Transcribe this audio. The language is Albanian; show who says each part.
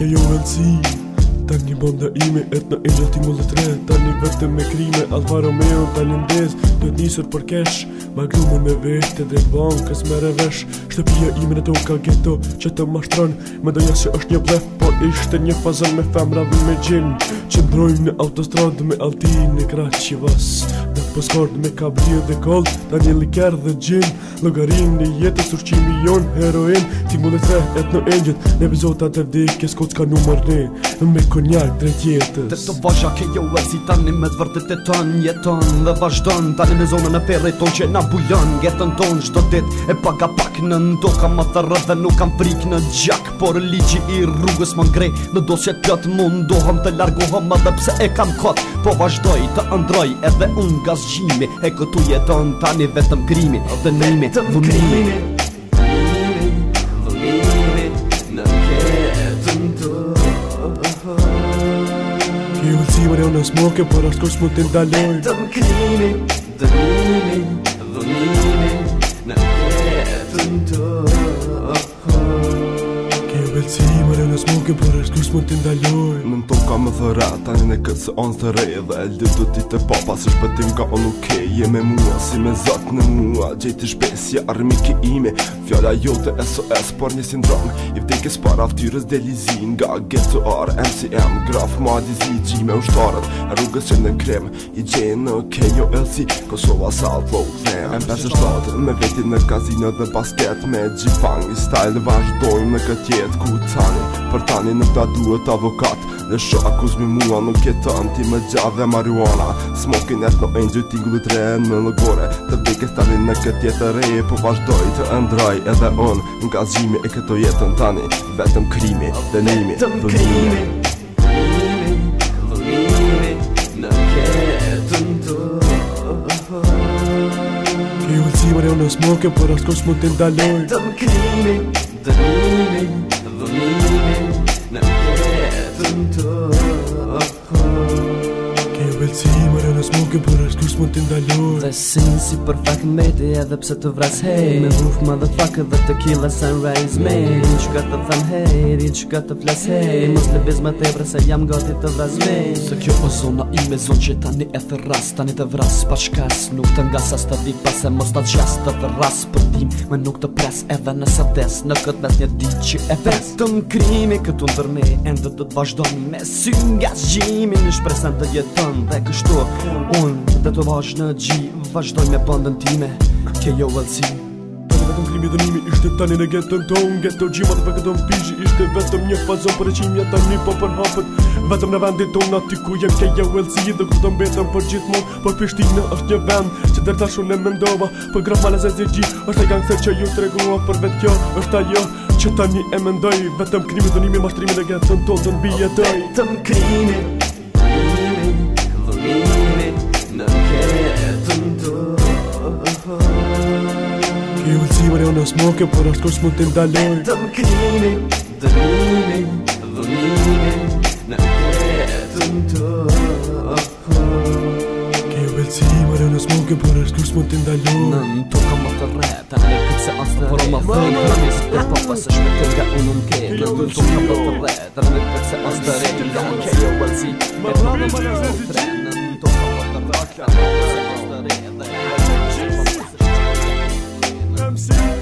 Speaker 1: Ke jo vëllësi Ta një bënda ime Et në e gjatë i mullë të tre Ta një me krime Alfa Romeo të lindez Do të njësër për kesh Ma grume me vesh Të bankës me revesh Shtëpia ime në to ka ghetto Që të mashtron Me doja se është një blef Po ishte një fazën me femra Vim me gjin Që ndrojnë në autostrad Me altin në kraqivas Po skord me kabri dhe koll Daniel një liker dhe gjin Logarin një jetë së rëqim i jon Heroin Ti mu dhe të et në engjit Në epizotat e vdike s'ko t'ka numër një Me konjak drejt jetës Të
Speaker 2: të vazhja ke jo e si tani Me të vërtet e tën jetën dhe vazhdon Tani në zonën e ferrej ton që na bujon Gjetën ton shto dit e paga pak në ndo Kam më thërë dhe nuk kam frik në gjak Por ligji i rrugës më ngrej Në dosje të të mundohëm të largohëm Më dhe pse e kam kot Po vazhdoj të ndroj edhe unë nga zgjimi E këtu jeton tani vetëm krimi Dhe në imi të vëmrimi
Speaker 1: Dhe unë është moke, për është kësë mund të ndaloj Vetëm
Speaker 2: krimi, dhe më krimi, dhe krimi Në kërë të
Speaker 1: më të më Kus për është përës, kus mu t'i ndaljoj Më në
Speaker 3: tonë ka më thëra, ta një në këtë se onë të rej Dhe e lëdë do t'i të pa, pas është pëtim ka onë okej okay. Je me mua, si me zotë në mua, gjejti shpesja, armike ime fjalla jote SOS Por një sindrom I vdekis para ftyrës delizin Ga ghetto R, MCM Graf ma dizi me ushtarët Rrugës që në krem I gjenë në KOLC Kosova South Low Fem M57 Me vetin në kazino dhe basket Me G-Fang I style dhe vazhdojmë në këtë jetë Ku tani Për tani në ta duhet avokat Në shë akuz mi mua nuk jetën Ti me gja dhe marihuana Smoking në angel tingullit re në lëgore Të bëjke tani në këtë jetë re Po vazhdoj të ndroj edhe on Nga zhimi e këto jetën tani Vetëm krimi dhe nimi Vetëm krimi Vetëm
Speaker 1: Në smoke për askos më të ndalojnë Të më krimi,
Speaker 2: të më krimi
Speaker 1: të ndalur Dhe sin si për
Speaker 2: fak në edhe pse të vras hej Me vruf ma dhe fak dhe të kila sunrise me Një që ka të than hej, di që ka të flas hej Mos të biz më tebre se jam gati të vras me Se kjo o zona i me zon që tani e të ras Tani të vras pa shkas Nuk të nga sa të di pas e mos të gjas Të të ras për tim me nuk të pres Edhe nësa des në këtë mes një di që e ves Të më krimi këtu në tërme E të të me sy nga zgjimi Në shpresen të jetën dhe kështu Unë të të është në gji Vashdoj me bandën
Speaker 1: time K.O. Jo Valci Tani vetëm krimi dhe nimi Ishte tani në getën ton Geto gjima dhe vekëtëm pizhi Ishte vetëm një fazon Për e qimja tani po për hapët Vetëm në vendit ton Ati ku jem K.O. Jo Valci Dhe ku të mbetëm për gjithmon Për pishtinë është një vend Që dërta shumë e mendova Për graf male gji është e gangë se që ju të Për vetë kjo është ajo Që tani e mendoj Vetëm krimi dhe nimi Mashtrimi dhe getën ton të nbijetoj Vetëm krimi në smoke Por as kush mund t'im dalon Të më krimi, dëmimi, dhëmimi Në jetën të Për është kërës më t'indallu Në në toka më të rreta Në këpse asë të horo më thënë Në njësë të papa se shme të nga unë më kërë Në në toka më të
Speaker 2: rreta Në këpse asë të rreta Në në kërë u alëzi Në
Speaker 1: më në të rreta Në në toka më të rreta Në në këpse